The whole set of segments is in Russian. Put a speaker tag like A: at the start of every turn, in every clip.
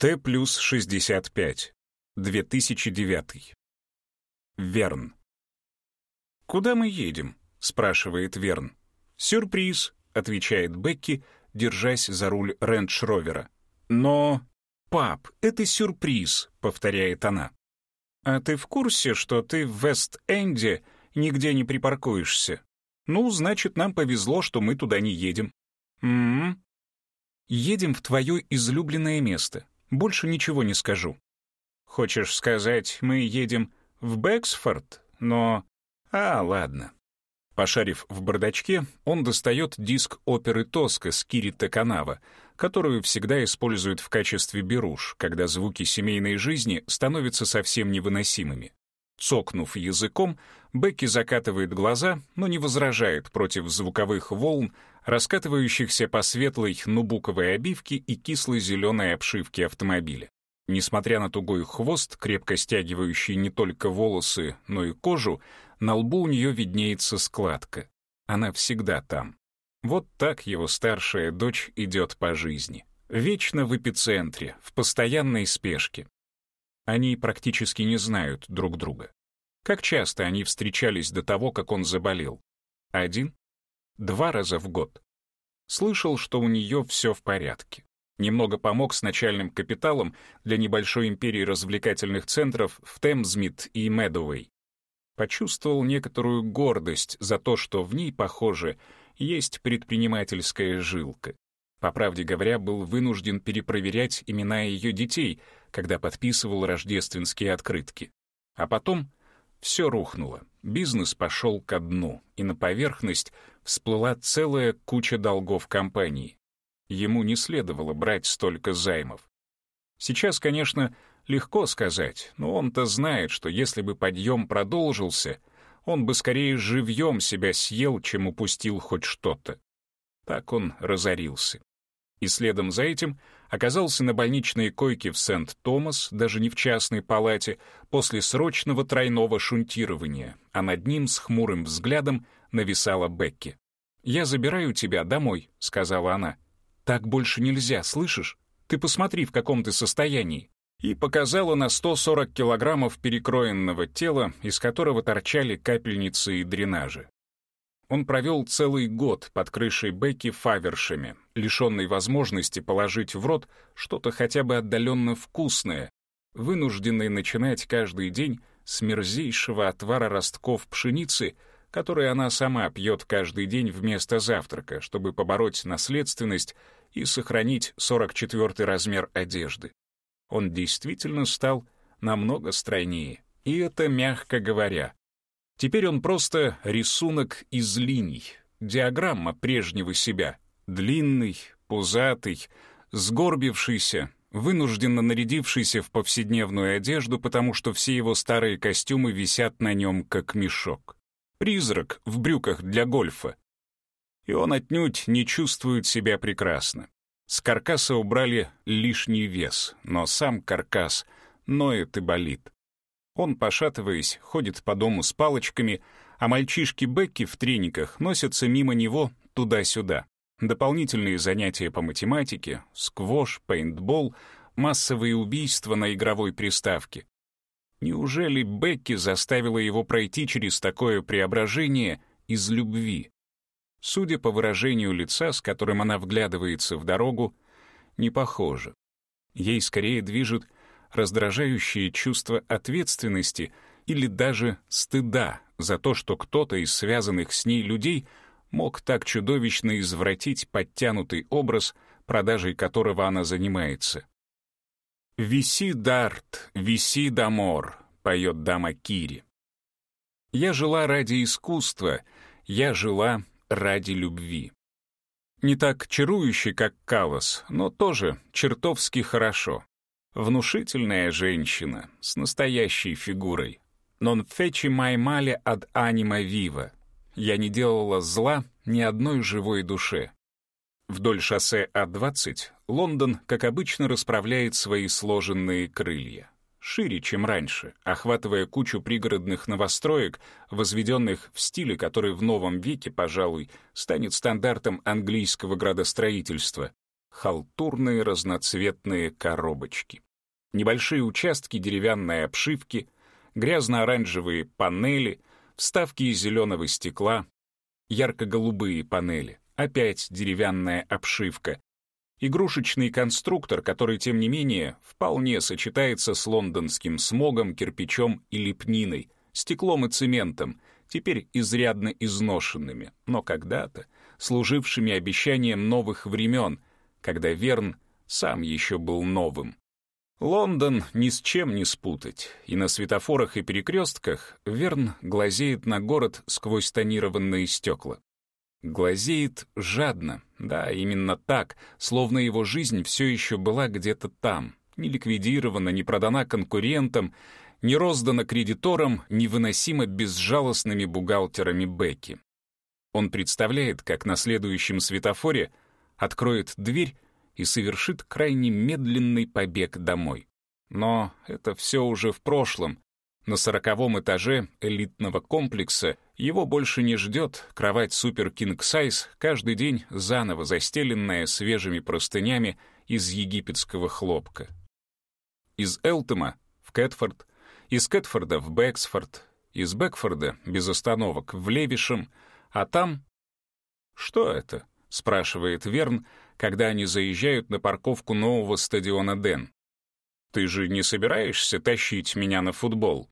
A: Т плюс 65. 2009. Верн. «Куда мы едем?» — спрашивает Верн. «Сюрприз», — отвечает Бекки, держась за руль рейндж-ровера. «Но...» «Пап, это сюрприз», — повторяет она. «А ты в курсе, что ты в Вест-Энде нигде не припаркуешься? Ну, значит, нам повезло, что мы туда не едем». «М-м-м». «Едем в твое излюбленное место. Больше ничего не скажу». «Хочешь сказать, мы едем в Бэксфорд? Но...» «А, ладно». Пошарив в бардачке, он достает диск оперы «Тоска» с Кирита Канава, которую всегда используют в качестве беруш, когда звуки семейной жизни становятся совсем невыносимыми. Цокнув языком, Бекки закатывает глаза, но не возражает против звуковых волн, раскатывающихся по светлой нубуковой обивке и кислой зеленой обшивке автомобиля. Несмотря на тугой хвост, крепко стягивающий не только волосы, но и кожу, на лбу у нее виднеется складка. Она всегда там. Вот так его старшая дочь идет по жизни. Вечно в эпицентре, в постоянной спешке. Они практически не знают друг друга. Как часто они встречались до того, как он заболел? Один? Два раза в год. Слышал, что у нее все в порядке. Немного помог с начальным капиталом для небольшой империи развлекательных центров в Темзмит и Медовей. Почувствовал некоторую гордость за то, что в ней, похоже, есть предпринимательская жилка. По правде говоря, был вынужден перепроверять имена ее детей, когда подписывал рождественские открытки. А потом все рухнуло, бизнес пошел ко дну, и на поверхность всплыла целая куча долгов компании. Ему не следовало брать столько займов. Сейчас, конечно, легко сказать, но он-то знает, что если бы подъем продолжился, он бы скорее живьем себя съел, чем упустил хоть что-то. Так он разорился. И следом за этим оказался на больничной койке в Сент-Томас, даже не в частной палате, после срочного тройного шунтирования, а над ним с хмурым взглядом нависала Бекки. «Я забираю тебя домой», — сказала она. «Так больше нельзя, слышишь? Ты посмотри, в каком ты состоянии». И показала на 140 килограммов перекроенного тела, из которого торчали капельницы и дренажи. Он провел целый год под крышей Бекки Фавершами, лишенный возможности положить в рот что-то хотя бы отдаленно вкусное, вынужденный начинать каждый день с мерзейшего отвара ростков пшеницы — которые она сама пьет каждый день вместо завтрака, чтобы побороть наследственность и сохранить 44-й размер одежды. Он действительно стал намного стройнее, и это мягко говоря. Теперь он просто рисунок из линий, диаграмма прежнего себя, длинный, пузатый, сгорбившийся, вынужденно нарядившийся в повседневную одежду, потому что все его старые костюмы висят на нем как мешок. Призрак в брюках для гольфа. И он отнюдь не чувствует себя прекрасно. С каркаса убрали лишний вес, но сам каркас ноет и болит. Он, пошатываясь, ходит по дому с палочками, а мальчишки Бекки в трениках носятся мимо него туда-сюда. Дополнительные занятия по математике, сквош, пейнтбол, массовые убийства на игровой приставке. Неужели Бекки заставила его пройти через такое преображение из любви? Судя по выражению лица, с которым она вглядывается в дорогу, не похоже. Ей скорее движет раздражающее чувство ответственности или даже стыда за то, что кто-то из связанных с ней людей мог так чудовищно извратить подтянутый образ, продажей которого она занимается. «Виси дарт, виси дамор», — поет дама Кири. «Я жила ради искусства, я жила ради любви». Не так чарующе, как Калос, но тоже чертовски хорошо. Внушительная женщина с настоящей фигурой. «Non feci mai male ad anima viva». Я не делала зла ни одной живой душе. Вдоль шоссе А-20 Лондон, как обычно, расправляет свои сложенные крылья. Шире, чем раньше, охватывая кучу пригородных новостроек, возведенных в стиле, который в новом веке, пожалуй, станет стандартом английского градостроительства. халтурные разноцветные коробочки. Небольшие участки деревянной обшивки, грязно-оранжевые панели, вставки из зеленого стекла, ярко-голубые панели, опять деревянная обшивка, игрушечный конструктор, который, тем не менее, вполне сочетается с лондонским смогом, кирпичом и лепниной, стеклом и цементом, теперь изрядно изношенными, но когда-то служившими обещанием новых времен, когда Верн сам еще был новым. Лондон ни с чем не спутать, и на светофорах и перекрестках Верн глазеет на город сквозь тонированные стекла. Глазеет жадно, да, именно так, словно его жизнь все еще была где-то там, не ликвидирована, не продана конкурентам, не роздана кредиторам невыносимо безжалостными бухгалтерами Бекки. Он представляет, как на следующем светофоре откроет дверь и совершит крайне медленный побег домой. Но это все уже в прошлом. На сороковом этаже элитного комплекса его больше не ждет кровать Супер Кинг Сайз, каждый день заново застеленная свежими простынями из египетского хлопка. Из Элтема в Кэтфорд, из Кэтфорда в Бэксфорд, из Бэкфорда без остановок в Левишем, а там... Что это? — спрашивает Верн, когда они заезжают на парковку нового стадиона Ден. «Ты же не собираешься тащить меня на футбол?»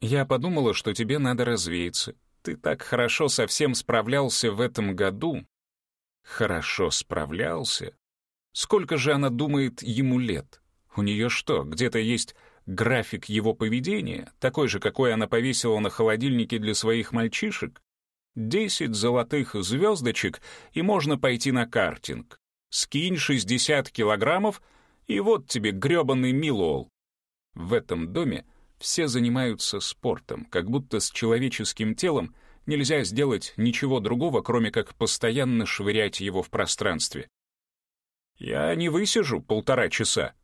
A: «Я подумала, что тебе надо развеяться. Ты так хорошо со всем справлялся в этом году». «Хорошо справлялся?» Сколько же она думает ему лет? У нее что, где-то есть график его поведения, такой же, какой она повесила на холодильнике для своих мальчишек? Десять золотых звездочек, и можно пойти на картинг. Скинь 60 килограммов, и вот тебе грёбаный Милуол. В этом доме все занимаются спортом, как будто с человеческим телом нельзя сделать ничего другого, кроме как постоянно швырять его в пространстве. «Я не высижу полтора часа».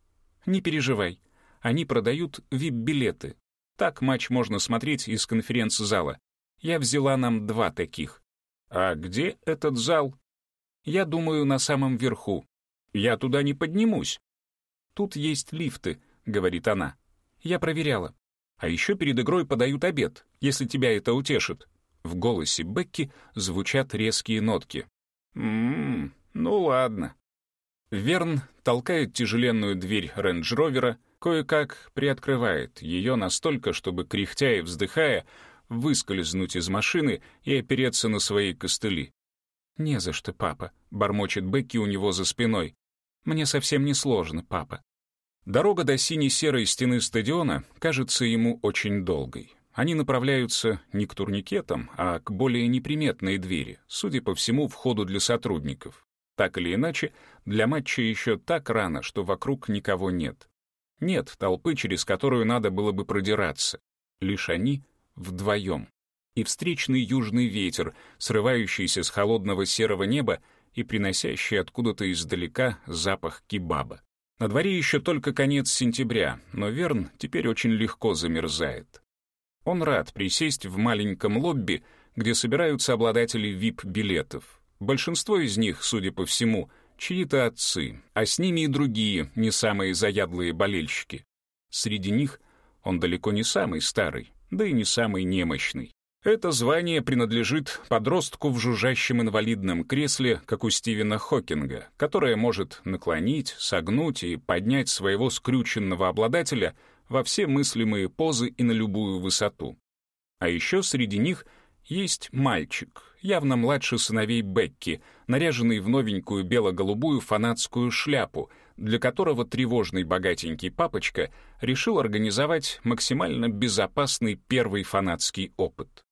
A: «Не переживай. Они продают вип-билеты. Так матч можно смотреть из конференц-зала. Я взяла нам два таких. А где этот зал? Я думаю, на самом верху. Я туда не поднимусь. Тут есть лифты, говорит она. Я проверяла. А еще перед игрой подают обед, если тебя это утешит. В голосе Бекки звучат резкие нотки. «Ммм, ну ладно». Верн толкает тяжеленную дверь рейндж-ровера, кое-как приоткрывает ее настолько, чтобы, кряхтя и вздыхая, выскользнуть из машины и опереться на свои костыли. «Не за что, папа», — бормочет Бекки у него за спиной. «Мне совсем не сложно, папа». Дорога до синей-серой стены стадиона кажется ему очень долгой. Они направляются не к турникетам, а к более неприметной двери, судя по всему, входу для сотрудников. Так или иначе, для матча еще так рано, что вокруг никого нет. Нет толпы, через которую надо было бы продираться. Лишь они вдвоем. И встречный южный ветер, срывающийся с холодного серого неба и приносящий откуда-то издалека запах кебаба. На дворе еще только конец сентября, но Верн теперь очень легко замерзает. Он рад присесть в маленьком лобби, где собираются обладатели вип-билетов. Большинство из них, судя по всему, чьи-то отцы, а с ними и другие, не самые заядлые болельщики. Среди них он далеко не самый старый, да и не самый немощный. Это звание принадлежит подростку в жужжащем инвалидном кресле, как у Стивена Хокинга, которое может наклонить, согнуть и поднять своего скрюченного обладателя во все мыслимые позы и на любую высоту. А еще среди них есть мальчик, явно младше сыновей Бекки, наряженный в новенькую бело-голубую фанатскую шляпу, для которого тревожный богатенький папочка решил организовать максимально безопасный первый фанатский опыт.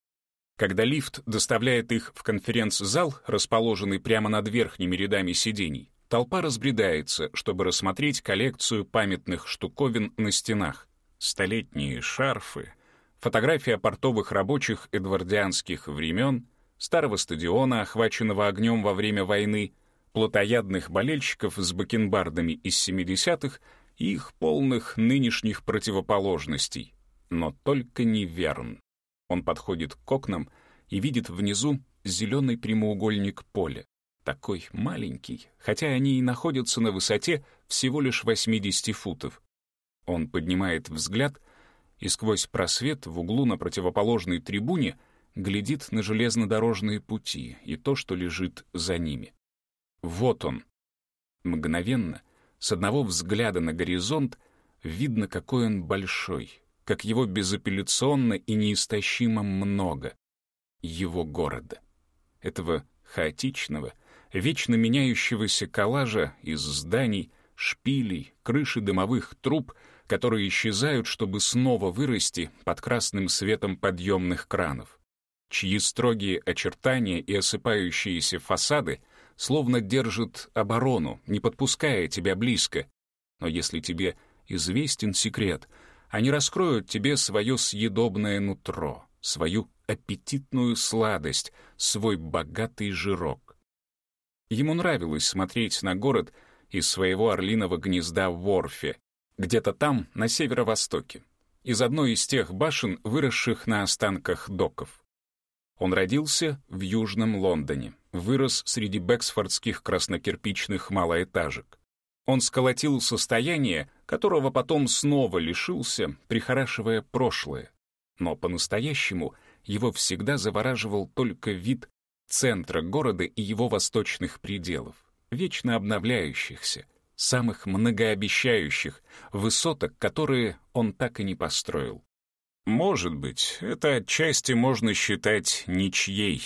A: Когда лифт доставляет их в конференц-зал, расположенный прямо над верхними рядами сидений, толпа разбредается, чтобы рассмотреть коллекцию памятных штуковин на стенах. Столетние шарфы, фотография портовых рабочих эдвардианских времен, старого стадиона, охваченного огнем во время войны, плотоядных болельщиков с бакенбардами из 70-х и их полных нынешних противоположностей. Но только не Верн. Он подходит к окнам и видит внизу зеленый прямоугольник поля. такой маленький, хотя они и находятся на высоте всего лишь 80 футов. Он поднимает взгляд и сквозь просвет в углу на противоположной трибуне глядит на железнодорожные пути и то, что лежит за ними. Вот он. Мгновенно, с одного взгляда на горизонт, видно, какой он большой, как его безапелляционно и неистощимо много. Его города. Этого хаотичного, вечно меняющегося коллажа из зданий, шпилей, крыши дымовых труб, которые исчезают, чтобы снова вырасти под красным светом подъемных кранов, чьи строгие очертания и осыпающиеся фасады словно держат оборону, не подпуская тебя близко. Но если тебе известен секрет, они раскроют тебе свое съедобное нутро, свою аппетитную сладость, свой богатый жирок. Ему нравилось смотреть на город из своего орлиного гнезда в Ворфе, где-то там, на северо-востоке, из одной из тех башен, выросших на останках доков. Он родился в Южном Лондоне, вырос среди бэксфордских краснокирпичных малоэтажек. Он сколотил состояние, которого потом снова лишился, прихорашивая прошлое. Но по-настоящему его всегда завораживал только вид центра города и его восточных пределов, вечно обновляющихся, самых многообещающих, высоток, которые он так и не построил. Может быть, это отчасти можно считать ничьей.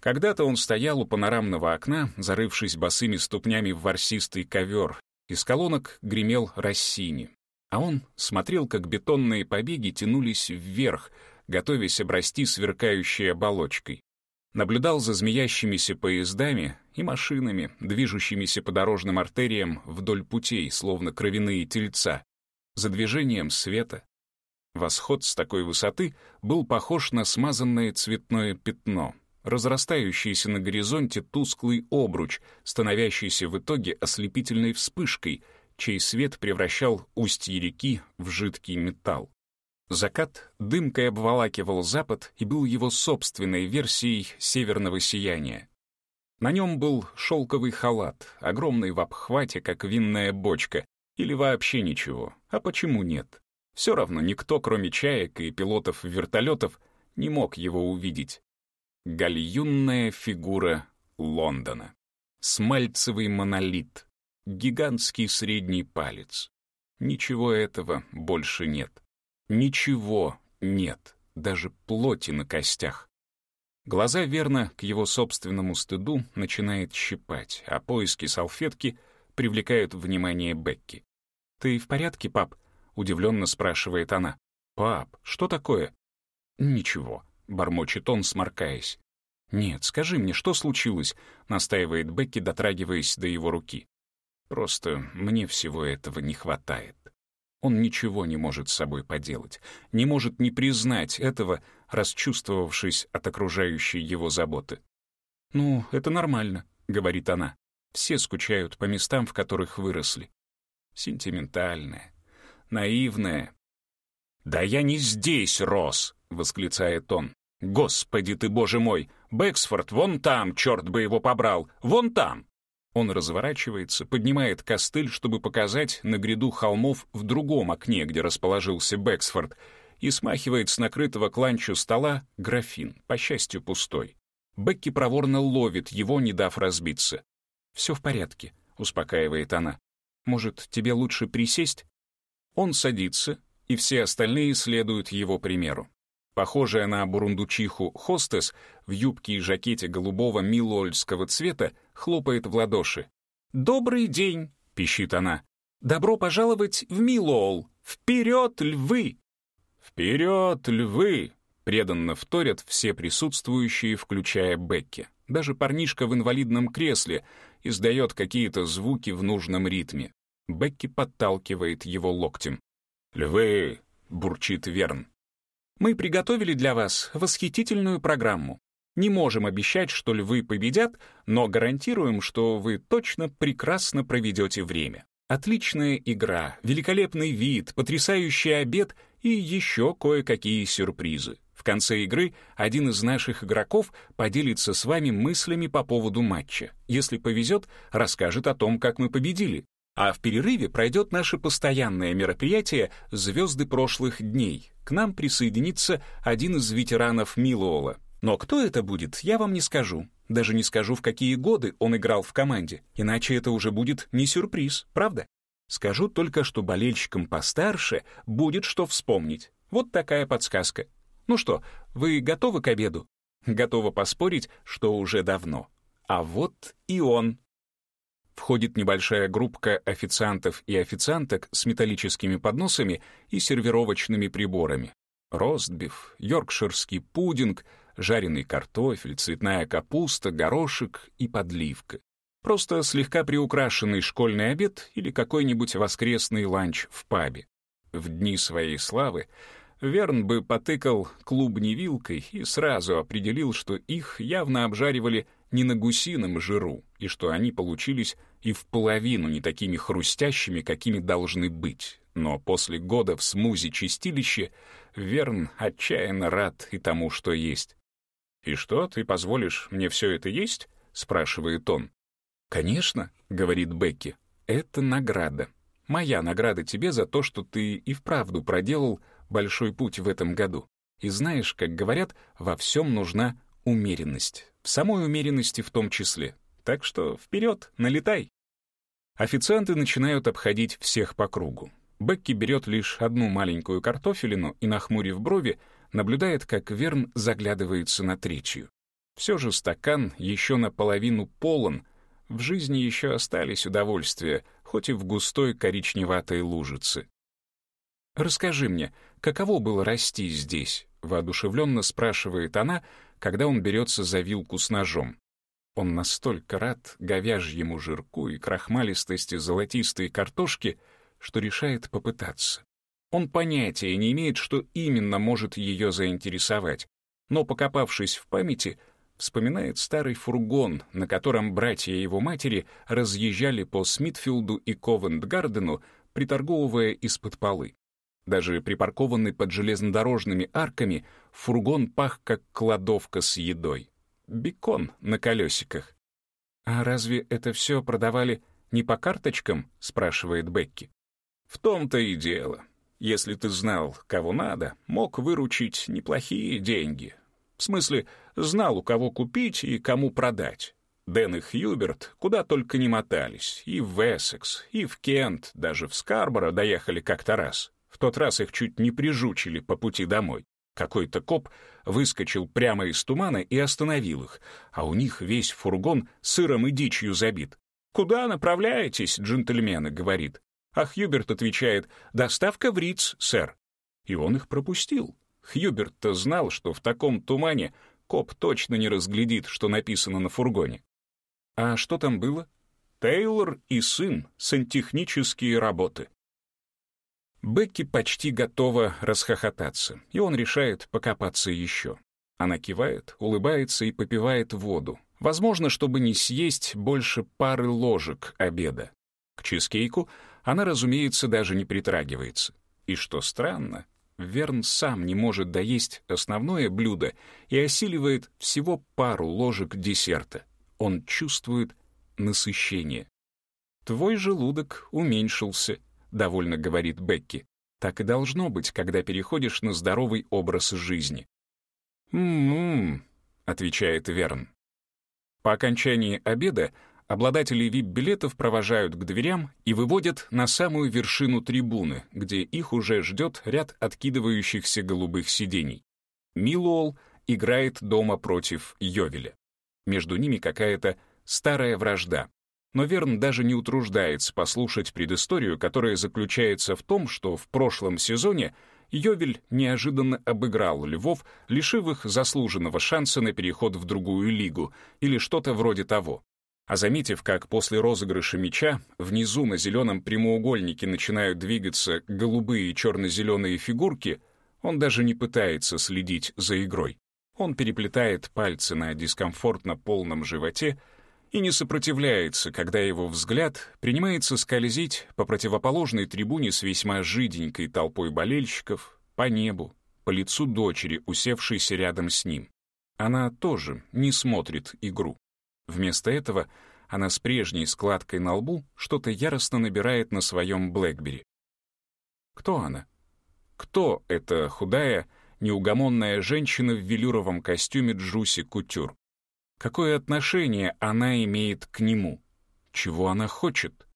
A: Когда-то он стоял у панорамного окна, зарывшись босыми ступнями в ворсистый ковер. Из колонок гремел Рассини. А он смотрел, как бетонные побеги тянулись вверх, готовясь обрасти сверкающей оболочкой. Наблюдал за змеящимися поездами и машинами, движущимися по дорожным артериям вдоль путей, словно кровяные тельца, за движением света, Восход с такой высоты был похож на смазанное цветное пятно, разрастающийся на горизонте тусклый обруч, становящийся в итоге ослепительной вспышкой, чей свет превращал устье реки в жидкий металл. Закат дымкой обволакивал запад и был его собственной версией северного сияния. На нем был шелковый халат, огромный в обхвате, как винная бочка, или вообще ничего. А почему нет? Все равно никто, кроме чаек и пилотов вертолетов, не мог его увидеть. Гальюнная фигура Лондона. Смальцевый монолит. Гигантский средний палец. Ничего этого больше нет. Ничего нет, даже плоти на костях. Глаза верно к его собственному стыду начинает щипать, а поиски салфетки привлекают внимание Бекки. «Ты в порядке, пап?» Удивленно спрашивает она. «Пап, что такое?» «Ничего», — бормочет он, сморкаясь. «Нет, скажи мне, что случилось?» — настаивает Бекки, дотрагиваясь до его руки. «Просто мне всего этого не хватает». Он ничего не может с собой поделать, не может не признать этого, расчувствовавшись от окружающей его заботы. «Ну, это нормально», — говорит она. «Все скучают по местам, в которых выросли». Сентиментальная, наивная. «Да я не здесь рос!» — восклицает он. «Господи ты, боже мой! Бэксфорд вон там, черт бы его побрал! Вон там!» Он разворачивается, поднимает костыль, чтобы показать на гряду холмов в другом окне, где расположился Бэксфорд, и смахивает с накрытого кланчу стола графин, по счастью, пустой. Бекки проворно ловит его, не дав разбиться. «Все в порядке», — успокаивает она. «Может, тебе лучше присесть?» Он садится, и все остальные следуют его примеру. Похожая на бурундучиху хостес в юбке и жакете голубого милуольского цвета хлопает в ладоши. «Добрый день!» — пищит она. «Добро пожаловать в Милоол! Вперед, львы!» «Вперед, львы!» — преданно вторят все присутствующие, включая Бекки. Даже парнишка в инвалидном кресле издает какие-то звуки в нужном ритме. Бекки подталкивает его локтем. «Львы!» — бурчит Верн. «Мы приготовили для вас восхитительную программу. Не можем обещать, что львы победят, но гарантируем, что вы точно прекрасно проведете время. Отличная игра, великолепный вид, потрясающий обед и еще кое-какие сюрпризы. В конце игры один из наших игроков поделится с вами мыслями по поводу матча. Если повезет, расскажет о том, как мы победили. А в перерыве пройдет наше постоянное мероприятие «Звезды прошлых дней». К нам присоединится один из ветеранов Милуола. Но кто это будет, я вам не скажу. Даже не скажу, в какие годы он играл в команде, иначе это уже будет не сюрприз, правда? Скажу только, что болельщикам постарше будет что вспомнить. Вот такая подсказка. Ну что, вы готовы к обеду? Готовы поспорить, что уже давно. А вот и он. Входит небольшая группка официантов и официанток с металлическими подносами и сервировочными приборами. Ростбиф, йоркширский пудинг, жареный картофель, цветная капуста, горошек и подливка. Просто слегка приукрашенный школьный обед или какой-нибудь воскресный ланч в пабе. В дни своей славы Верн бы потыкал клубни вилкой и сразу определил, что их явно обжаривали не на гусином жиру, и что они получились и в половину не такими хрустящими, какими должны быть. Но после года в смузи-чистилище Верн отчаянно рад и тому, что есть. «И что, ты позволишь мне все это есть?» — спрашивает он. «Конечно», — говорит Бекки, — «это награда. Моя награда тебе за то, что ты и вправду проделал большой путь в этом году. И знаешь, как говорят, во всем нужна умеренность. В самой умеренности в том числе. Так что вперед, налетай. Официанты начинают обходить всех по кругу. Бекки берет лишь одну маленькую картофелину и, нахмурив брови, наблюдает, как Верн заглядывается на третью. Все же стакан еще наполовину полон, в жизни еще остались удовольствия, хоть и в густой коричневатой лужице. «Расскажи мне, каково было расти здесь?» — воодушевленно спрашивает она, когда он берется за вилку с ножом. Он настолько рад говяжьему жирку и крахмалистости золотистой картошки, что решает попытаться. Он понятия не имеет, что именно может ее заинтересовать, но, покопавшись в памяти, вспоминает старый фургон, на котором братья его матери разъезжали по Смитфилду и Ковент-Гардену, приторговывая из-под полы. Даже припаркованный под железнодорожными арками, фургон пах, как кладовка с едой. Бекон на колесиках. «А разве это все продавали не по карточкам?» — спрашивает Бекки. «В том-то и дело. Если ты знал, кого надо, мог выручить неплохие деньги. В смысле, знал, у кого купить и кому продать. Дэн и Хьюберт куда только не мотались, и в Эссекс, и в Кент, даже в Скарборо доехали как-то раз. В тот раз их чуть не прижучили по пути домой. Какой-то коп выскочил прямо из тумана и остановил их, а у них весь фургон сыром и дичью забит. «Куда направляетесь, джентльмены?» — говорит. А Хьюберт отвечает «Доставка в Риц, сэр». И он их пропустил. Хьюберт-то знал, что в таком тумане коп точно не разглядит, что написано на фургоне. А что там было? Тейлор и сын, сантехнические работы. Бекки почти готова расхохотаться, и он решает покопаться еще. Она кивает, улыбается и попивает воду. Возможно, чтобы не съесть больше пары ложек обеда. К чизкейку она, разумеется, даже не притрагивается. И что странно, Верн сам не может доесть основное блюдо и осиливает всего пару ложек десерта. Он чувствует насыщение. «Твой желудок уменьшился», — довольно говорит Бекки. «Так и должно быть, когда переходишь на здоровый образ жизни». «М-м-м», отвечает Верн. По окончании обеда обладателей VIP-билетов провожают к дверям и выводят на самую вершину трибуны, где их уже ждет ряд откидывающихся голубых сидений. Милуол играет дома против Йовеля. Между ними какая-то старая вражда, но Верн даже не утруждается послушать предысторию, которая заключается в том, что в прошлом сезоне Йовель неожиданно обыграл Львов, лишив их заслуженного шанса на переход в другую лигу или что-то вроде того. А заметив, как после розыгрыша мяча внизу на зеленом прямоугольнике начинают двигаться голубые и черно-зеленые фигурки, он даже не пытается следить за игрой. Он переплетает пальцы на дискомфортно полном животе и не сопротивляется, когда его взгляд принимается скользить по противоположной трибуне с весьма жиденькой толпой болельщиков, по небу, по лицу дочери, усевшейся рядом с ним. Она тоже не смотрит игру. Вместо этого она с прежней складкой на лбу что-то яростно набирает на своем Блэкбери. Кто она? Кто эта худая, неугомонная женщина в велюровом костюме Джуси Кутюр? Какое отношение она имеет к нему? Чего она хочет?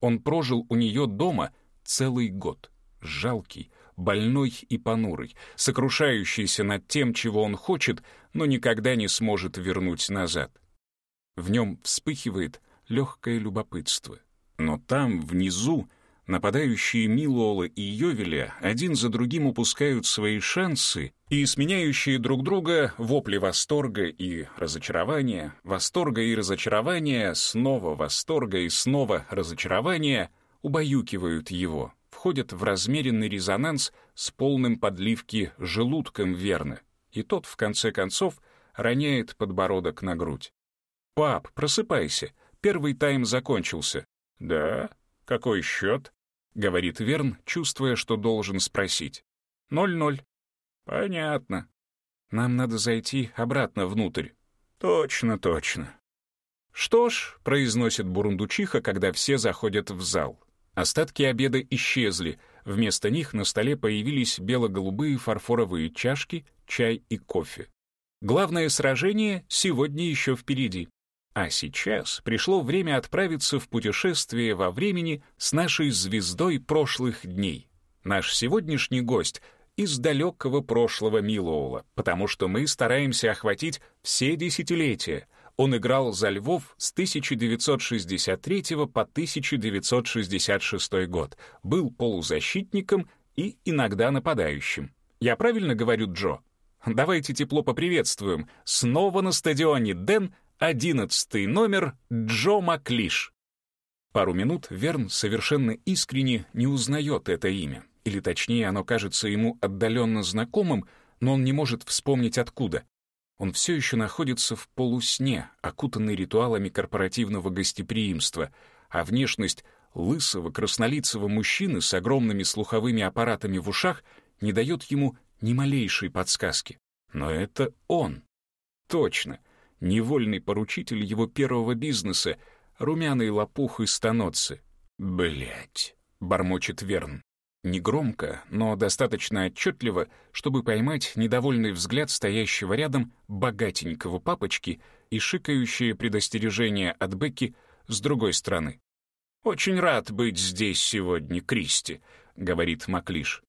A: Он прожил у нее дома целый год. Жалкий, больной и понурый, сокрушающийся над тем, чего он хочет, но никогда не сможет вернуть назад. В нем вспыхивает легкое любопытство. Но там, внизу, нападающие Милуола и Йовеля один за другим упускают свои шансы, и сменяющие друг друга вопли восторга и разочарования, восторга и разочарования, снова восторга и снова разочарования убаюкивают его, входят в размеренный резонанс с полным подливки желудком верно, и тот, в конце концов, роняет подбородок на грудь. «Пап, просыпайся, первый тайм закончился». «Да? Какой счет?» — говорит Верн, чувствуя, что должен спросить. «Ноль-ноль». «Понятно. Нам надо зайти обратно внутрь». «Точно, точно». «Что ж», — произносит Бурундучиха, когда все заходят в зал. Остатки обеда исчезли, вместо них на столе появились бело-голубые фарфоровые чашки, чай и кофе. Главное сражение сегодня еще впереди. А сейчас пришло время отправиться в путешествие во времени с нашей звездой прошлых дней. Наш сегодняшний гость из далекого прошлого Милоула, потому что мы стараемся охватить все десятилетия. Он играл за Львов с 1963 по 1966 год, был полузащитником и иногда нападающим. Я правильно говорю, Джо? Давайте тепло поприветствуем. Снова на стадионе Дэн Одиннадцатый номер Джо Маклиш. Пару минут Верн совершенно искренне не узнает это имя, или точнее оно кажется ему отдаленно знакомым, но он не может вспомнить откуда. Он все еще находится в полусне, окутанный ритуалами корпоративного гостеприимства, а внешность лысого краснолицего мужчины с огромными слуховыми аппаратами в ушах не дает ему ни малейшей подсказки. Но это он. Точно — невольный поручитель его первого бизнеса, румяный лопух из станоцы. Блять, бормочет Верн. Негромко, но достаточно отчетливо, чтобы поймать недовольный взгляд стоящего рядом богатенького папочки и шикающее предостережение от Бекки с другой стороны. «Очень рад быть здесь сегодня, Кристи», — говорит Маклиш.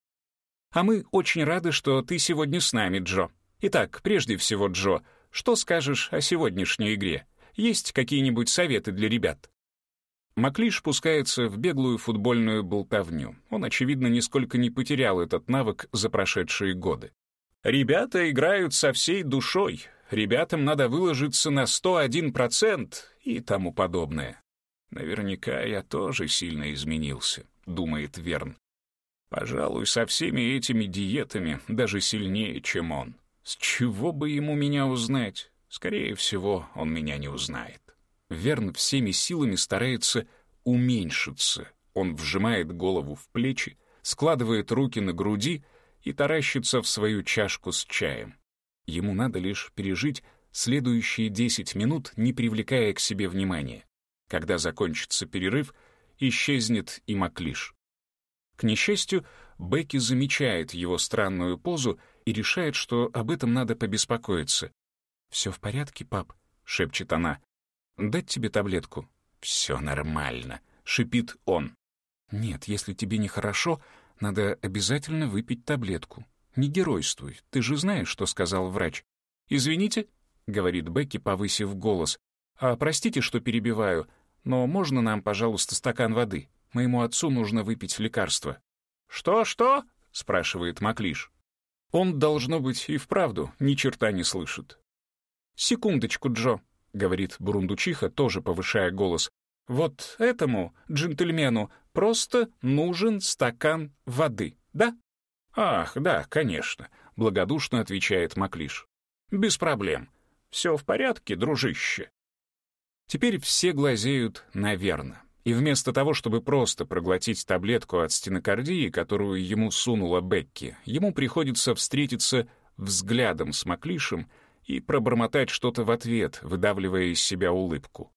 A: «А мы очень рады, что ты сегодня с нами, Джо. Итак, прежде всего, Джо, что скажешь о сегодняшней игре? Есть какие-нибудь советы для ребят?» Маклиш пускается в беглую футбольную болтовню. Он, очевидно, нисколько не потерял этот навык за прошедшие годы. «Ребята играют со всей душой. Ребятам надо выложиться на 101% и тому подобное. Наверняка я тоже сильно изменился», — думает Верн. «Пожалуй, со всеми этими диетами даже сильнее, чем он». С чего бы ему меня узнать? Скорее всего, он меня не узнает. Верн всеми силами старается уменьшиться. Он вжимает голову в плечи, складывает руки на груди и таращится в свою чашку с чаем. Ему надо лишь пережить следующие 10 минут, не привлекая к себе внимания. Когда закончится перерыв, исчезнет и Маклиш. К несчастью, Бекки замечает его странную позу и решает, что об этом надо побеспокоиться. «Все в порядке, пап?» — шепчет она. «Дать тебе таблетку?» «Все нормально», — шипит он. «Нет, если тебе нехорошо, надо обязательно выпить таблетку. Не геройствуй, ты же знаешь, что сказал врач». «Извините», — говорит Бекки, повысив голос. «А простите, что перебиваю, но можно нам, пожалуйста, стакан воды? Моему отцу нужно выпить лекарство». «Что-что?» — спрашивает Маклиш. Он, должно быть, и вправду ни черта не слышит. «Секундочку, Джо», — говорит Бурундучиха, тоже повышая голос. «Вот этому джентльмену просто нужен стакан воды, да?» «Ах, да, конечно», — благодушно отвечает Маклиш. «Без проблем. Все в порядке, дружище». Теперь все глазеют наверно. И вместо того, чтобы просто проглотить таблетку от стенокардии, которую ему сунула Бекки, ему приходится встретиться взглядом с Маклишем и пробормотать что-то в ответ, выдавливая из себя улыбку.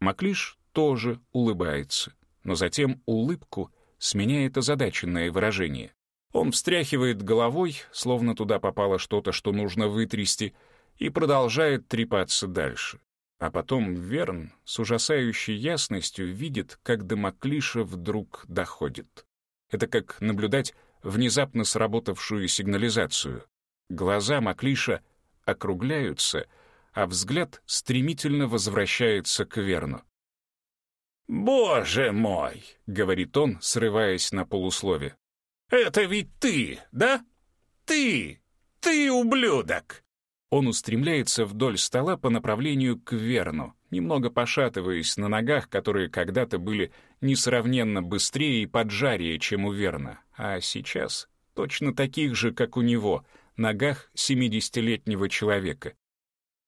A: Маклиш тоже улыбается, но затем улыбку сменяет озадаченное выражение. Он встряхивает головой, словно туда попало что-то, что нужно вытрясти, и продолжает трепаться дальше. А потом Верн с ужасающей ясностью видит, как до Маклиша вдруг доходит. Это как наблюдать внезапно сработавшую сигнализацию. Глаза Маклиша округляются, а взгляд стремительно возвращается к Верну.
B: «Боже мой!» — говорит он, срываясь на полуслове. «Это ведь ты, да? Ты! Ты ублюдок!»
A: Он устремляется вдоль стола по направлению к Верну, немного пошатываясь на ногах, которые когда-то были несравненно быстрее и поджарее, чем у Верна, а сейчас точно таких же, как у него, ногах семидесятилетнего человека.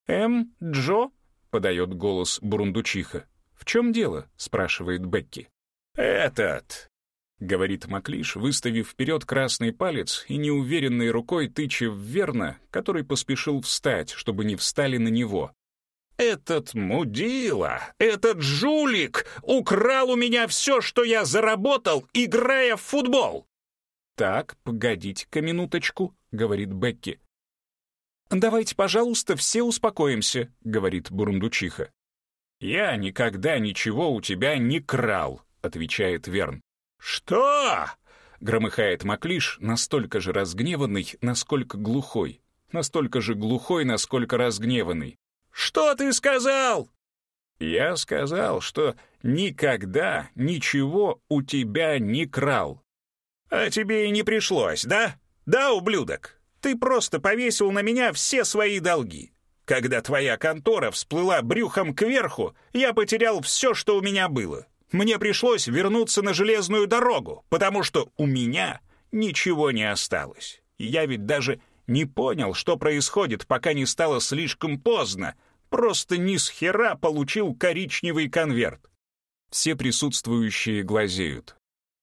B: «Эм, Джо?»
A: — подает голос Бурундучиха. «В чем дело?» — спрашивает Бекки.
B: «Этот!»
A: — говорит Маклиш, выставив вперед красный палец и неуверенной рукой тыча в Верна, который поспешил встать, чтобы не встали на него.
B: «Этот мудила, этот жулик украл у меня все, что я заработал, играя в футбол!»
A: «Так, погодите-ка минуточку», — говорит Бекки. «Давайте, пожалуйста, все успокоимся», — говорит Бурундучиха.
B: «Я никогда ничего у тебя не крал», — отвечает Верн.
A: «Что?» — громыхает Маклиш, настолько же разгневанный, насколько глухой. Настолько же глухой, насколько разгневанный.
B: «Что ты сказал?»
A: «Я сказал, что никогда ничего у тебя не крал».
B: «А тебе и не пришлось, да? Да, ублюдок? Ты просто повесил на меня все свои долги. Когда твоя контора всплыла брюхом кверху, я потерял все, что у меня было. Мне пришлось вернуться на железную дорогу, потому что у меня ничего не осталось. я ведь даже не понял, что происходит, пока не стало слишком поздно. Просто ни с хера получил коричневый конверт.
A: Все присутствующие глазеют.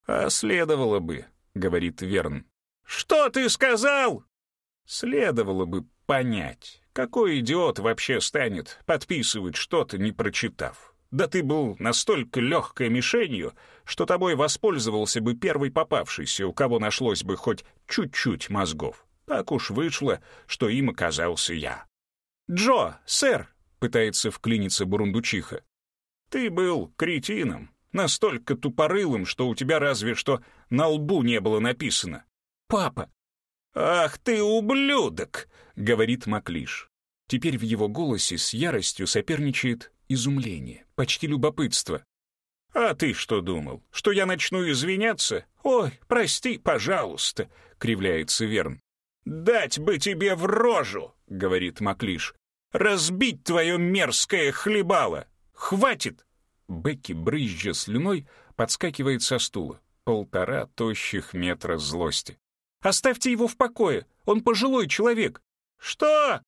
A: «А следовало бы», — говорит Верн.
B: «Что ты сказал?»
A: «Следовало бы понять». Какой идиот вообще станет подписывать что-то, не прочитав? Да ты был настолько легкой мишенью, что тобой воспользовался бы первый попавшийся, у кого нашлось бы хоть чуть-чуть мозгов. Так уж вышло, что им оказался я.
B: «Джо, сэр!» — пытается вклиниться Бурундучиха.
A: «Ты был кретином, настолько тупорылым, что у тебя разве что на лбу не было написано.
B: Папа, «Ах ты, ублюдок!» — говорит Маклиш.
A: Теперь в его голосе с яростью соперничает изумление, почти любопытство.
B: «А ты что думал, что я начну извиняться? Ой, прости, пожалуйста!» — кривляется Верн. «Дать бы тебе в рожу!» — говорит Маклиш. «Разбить твое мерзкое хлебало! Хватит!»
A: Бекки, брызжа слюной, подскакивает со стула. Полтора тощих метра злости.
B: Оставьте его в покое. Он пожилой человек». «Что?»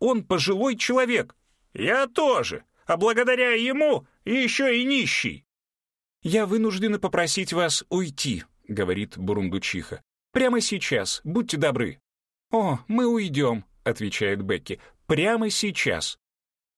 B: «Он пожилой человек. Я тоже. А благодаря ему еще и нищий».
A: «Я вынуждена попросить вас уйти», — говорит Бурундучиха. «Прямо сейчас, будьте добры». «О, мы уйдем», — отвечает Бекки. «Прямо сейчас».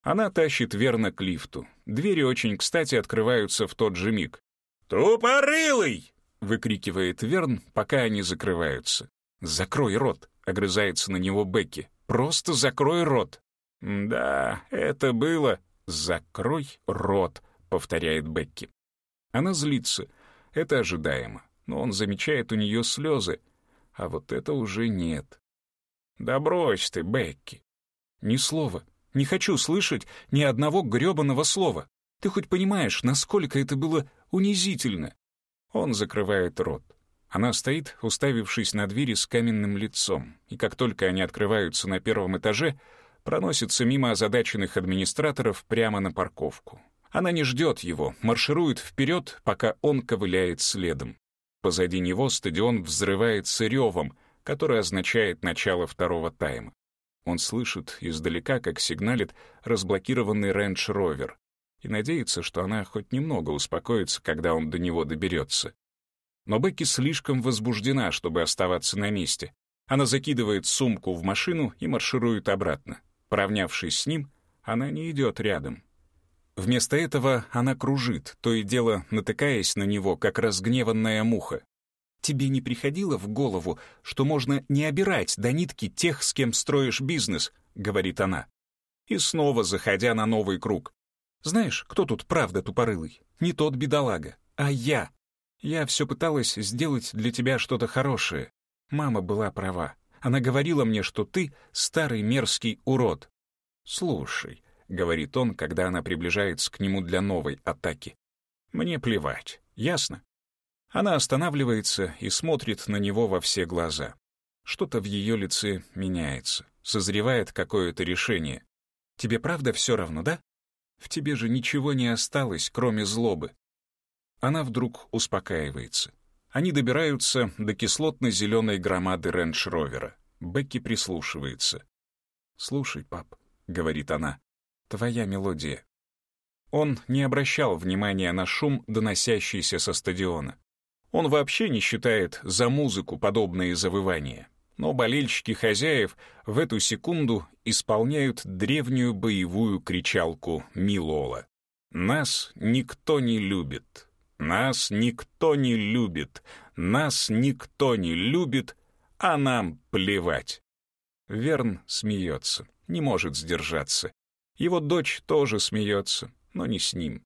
A: Она тащит верно к лифту. Двери очень кстати открываются в тот же миг.
B: «Тупорылый!»
A: — выкрикивает Верн, пока они закрываются. «Закрой рот!» — огрызается на него Бекки. «Просто закрой рот!» «Да, это было...» «Закрой рот!» — повторяет Бекки. Она злится. Это ожидаемо. Но он замечает у нее слезы. А вот это уже нет. «Да брось ты, Бекки!» «Ни слова. Не хочу слышать ни одного грёбаного слова. Ты хоть понимаешь, насколько это было унизительно?» Он закрывает рот. Она стоит, уставившись на двери с каменным лицом, и как только они открываются на первом этаже, проносится мимо озадаченных администраторов прямо на парковку. Она не ждет его, марширует вперед, пока он ковыляет следом. Позади него стадион взрывается ревом, который означает начало второго тайма. Он слышит издалека, как сигналит разблокированный Range Rover. и надеется, что она хоть немного успокоится, когда он до него доберется. Но Бекки слишком возбуждена, чтобы оставаться на месте. Она закидывает сумку в машину и марширует обратно. Поравнявшись с ним, она не идет рядом. Вместо этого она кружит, то и дело натыкаясь на него, как разгневанная муха. Тебе не приходило в голову, что можно не обирать до нитки тех, с кем строишь бизнес, говорит она. И снова заходя на новый круг. Знаешь, кто тут правда тупорылый? Не тот бедолага, а я. Я все пыталась сделать для тебя что-то хорошее. Мама была права. Она говорила мне, что ты старый мерзкий урод. Слушай, говорит он, когда она приближается к нему для новой атаки. Мне плевать, ясно? Она останавливается и смотрит на него во все глаза. Что-то в ее лице меняется, созревает какое-то решение. Тебе правда все равно, да? В тебе же ничего не осталось, кроме злобы. Она вдруг успокаивается. Они добираются до кислотно-зеленой громады рейндж-ровера. Бекки прислушивается. «Слушай, пап», — говорит она, — «твоя мелодия». Он не обращал внимания на шум, доносящийся со стадиона. Он вообще не считает за музыку подобные завывания. Но болельщики хозяев в эту секунду исполняют древнюю боевую кричалку Милола. «Нас никто не любит. Нас никто не любит. Нас никто не любит, а нам плевать». Верн смеется, не может сдержаться. Его дочь тоже смеется, но не с ним.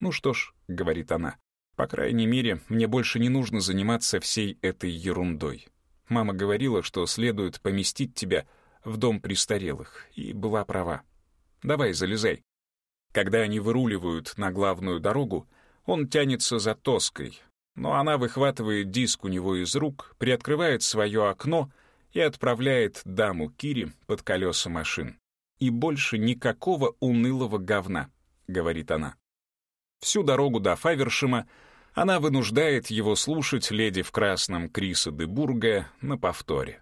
A: «Ну что ж», — говорит она, по крайней мере, мне больше не нужно заниматься всей этой ерундой. Мама говорила, что следует поместить тебя в дом престарелых, и была права. Давай, залезай. Когда они выруливают на главную дорогу, он тянется за Тоской, но она выхватывает диск у него из рук, приоткрывает свое окно и отправляет даму Кири под колеса машин. «И больше никакого унылого говна», — говорит она. Всю дорогу до Фавершима она вынуждает его слушать леди в красном Криса де Бурга на повторе.